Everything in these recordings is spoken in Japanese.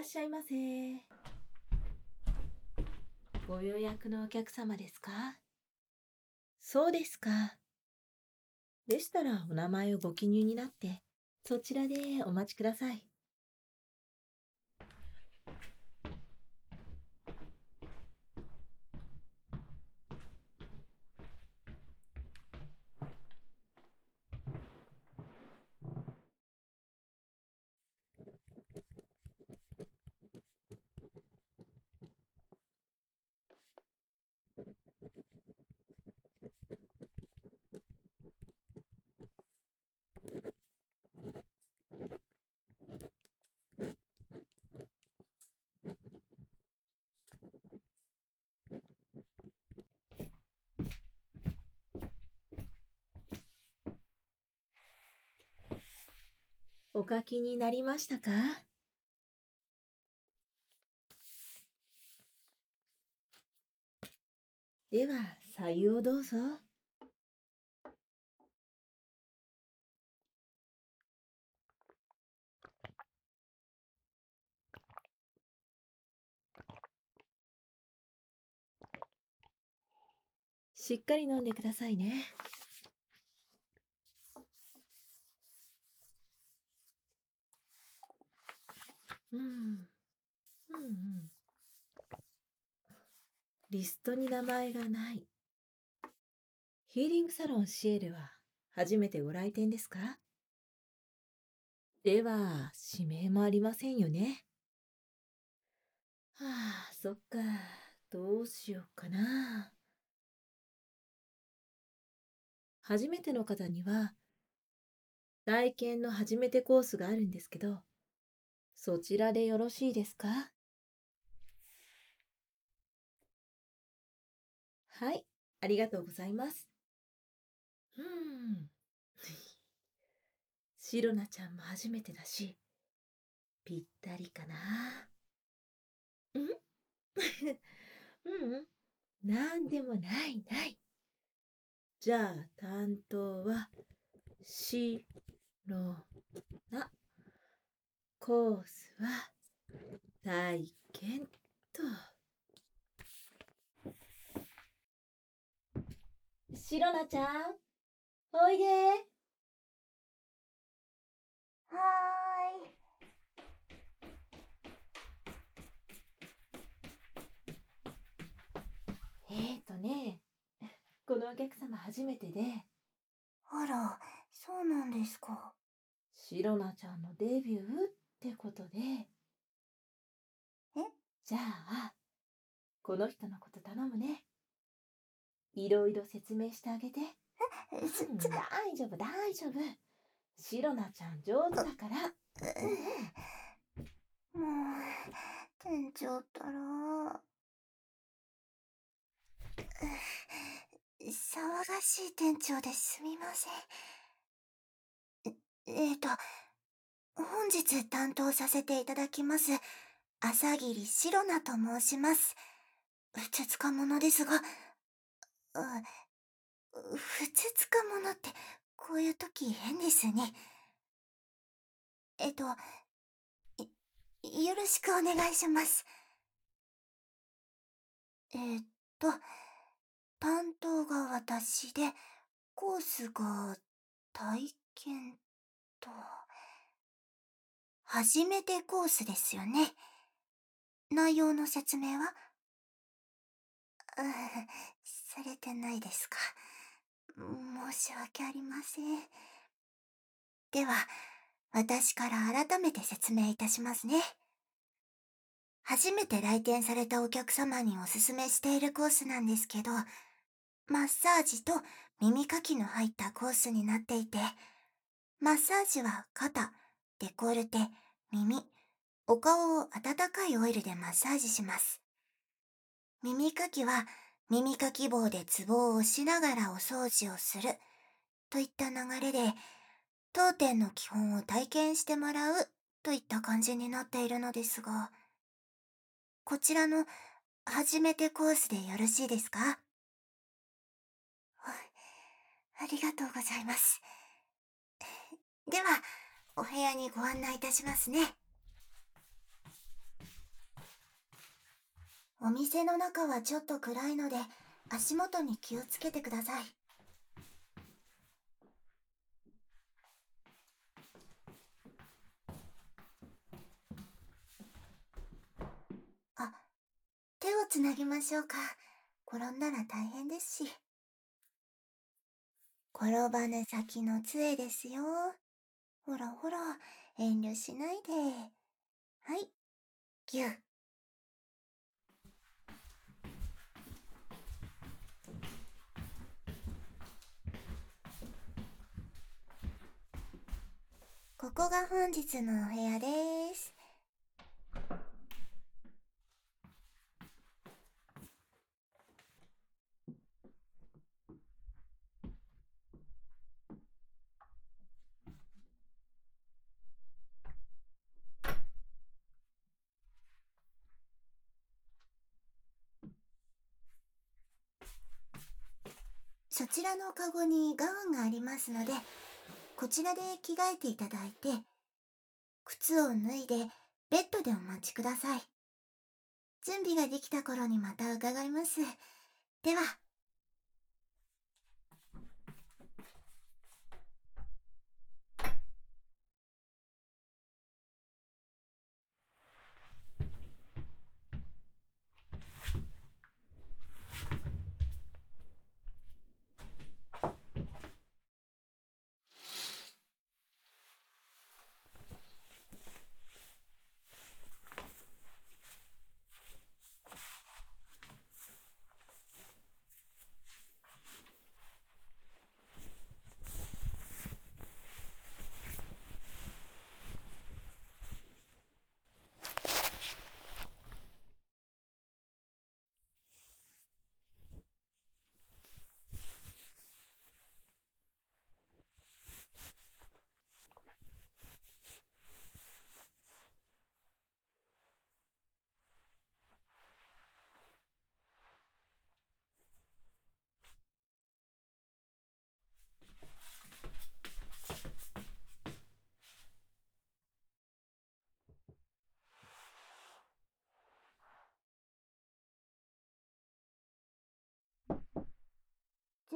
らっしゃいませ。ご予約のお客様ですか？そうですか。でしたらお名前をご記入になって、そちらでお待ちください。お書きになりましたか？では、左右をどうぞ。しっかり飲んでくださいね。うん。うんうん。リストに名前がない。ヒーリングサロンシエルは初めてご来店ですか？では、指名もありませんよね。はあ、そっか。どうしようかな。初めての方には、体験の初めてコースがあるんですけど、そちらでよろしいですか？はい、ありがとうございます。うん。シロナちゃんも初めてだし、ぴったりかな。うん？うん、なんでもないない。じゃあ担当は、しろな。コースは体験と。シロナちゃん、おいで。はーい。えーとね、このお客様初めてで。あら、そうなんですか。シロナちゃんのデビューってことで。え？じゃあ、この人のこと頼むね。いろいろ説明してあげて。え、うん、大丈夫、大丈夫。シロナちゃん上手だから。もう、店長ったら。騒がしい店長ですみません。えっ、ー、と、本日担当させていただきます、朝霧シロナと申します。ふつつか者ですが、ふつつか者って、こういう時変ですね。えっと、よろしくお願いします。えっと、担当が私で、コースが体験と。初めてコースですよね。内容の説明は？うん、されてないですか。申し訳ありません。では、私から改めて説明いたしますね。初めて来店されたお客様におすすめしているコースなんですけど、マッサージと耳かきの入ったコースになっていて、マッサージは肩、デコルテ、耳、お顔を温かいオイルでマッサージします。耳かきは耳かき棒でツボを押しながらお掃除をする。といった流れで、当店の基本を体験してもらう。といった感じになっているのですが、こちらの初めてコースでよろしいですか？ありがとうございます。では、お部屋にご案内いたしますね。お店の中はちょっと暗いので、足元に気をつけてください。あ、手をつなぎましょうか。転んだら大変ですし。転ばぬ先の杖ですよ。ほらほら、遠慮しないで。はい、ぎゅ。ここが本日のお部屋です。そちらのカゴにガウンがありますので、こちらで着替えていただいて、靴を脱いでベッドでお待ちください。準備ができた頃にまた伺います。では。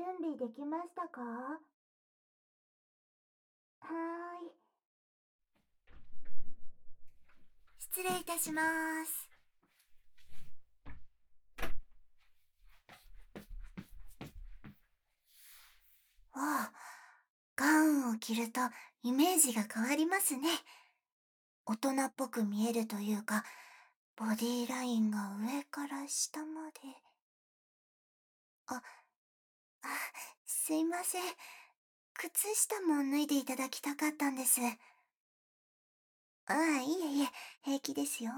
準備できましたか？はーい。失礼いたします。おあ、ガウンを着るとイメージが変わりますね。大人っぽく見えるというか、ボディーラインが上から下まで。あ、あ、すいません。靴下も脱いでいただきたかったんです。ああ、いえいえ、平気ですよ。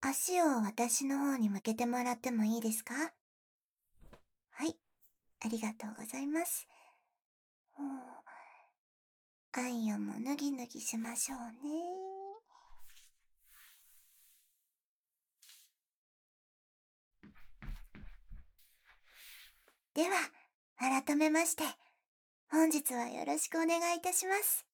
足を私の方に向けてもらってもいいですか？はい、ありがとうございます。アイアンも脱ぎ脱ぎしましょうね。では、改めまして、本日はよろしくお願いいたします。